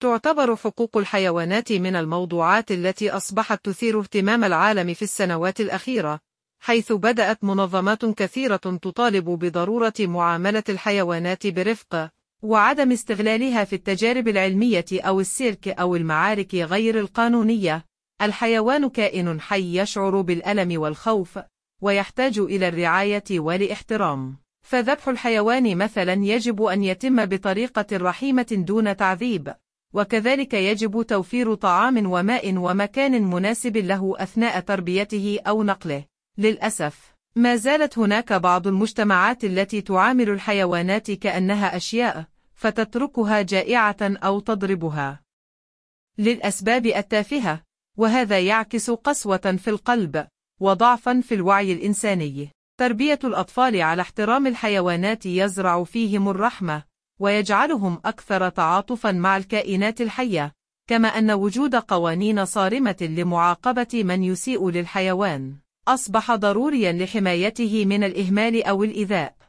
تعتبر حقوق الحيوانات من الموضوعات التي أصبحت تثير اهتمام العالم في السنوات الأخيرة، حيث بدأت منظمات كثيرة تطالب بضرورة معاملة الحيوانات برفق، وعدم استغلالها في التجارب العلمية أو السيرك أو المعارك غير القانونية. الحيوان كائن حي يشعر بالألم والخوف، ويحتاج إلى الرعاية والاحترام. فذبح الحيوان مثلا يجب أن يتم بطريقة رحيمة دون تعذيب، وكذلك يجب توفير طعام وماء ومكان مناسب له أثناء تربيته أو نقله. للأسف، ما زالت هناك بعض المجتمعات التي تعامل الحيوانات كأنها أشياء، فتتركها جائعة أو تضربها. للأسباب التافهة، وهذا يعكس قسوة في القلب، وضعفا في الوعي الإنساني. تربية الأطفال على احترام الحيوانات يزرع فيهم الرحمة، ويجعلهم أكثر تعاطفا مع الكائنات الحية، كما أن وجود قوانين صارمة لمعاقبة من يسيء للحيوان أصبح ضروريا لحمايته من الإهمال أو الإيذاء.